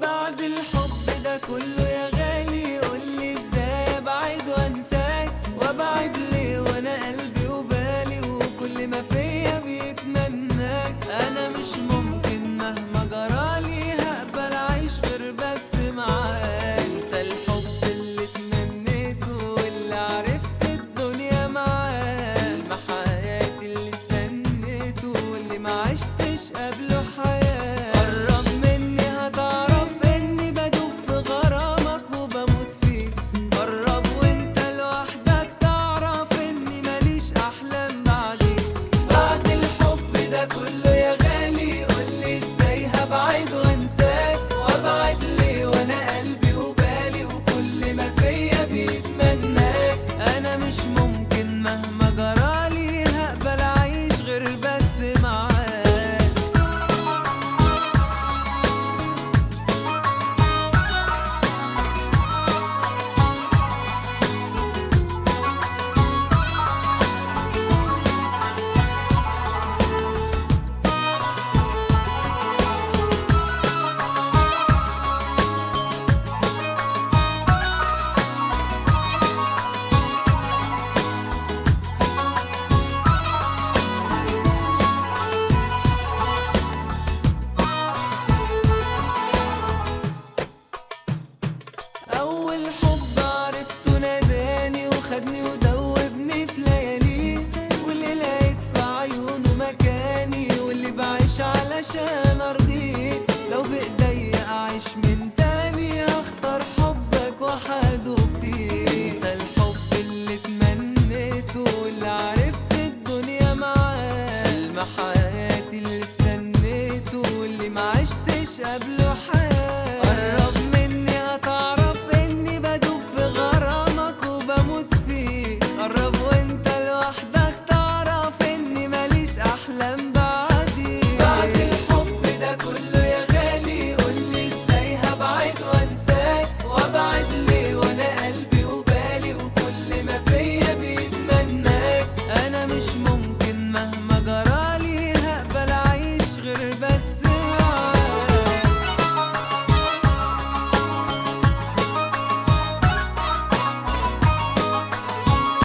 بعد الحب ده كله يا غالي قولي إزاي؟ ابعد وأنساك وأبعد ليه؟ وأنا قلبي وبالي وكل ما فيا بيتمناك. أنا مش ممكن مهما جرالي هقبل أعيش غير بس معاك. أنت الحب اللي اتمنيته واللي عرفت الدنيا معاه حياتي اللي استنيته واللي ما عشتش قبله حياتي attention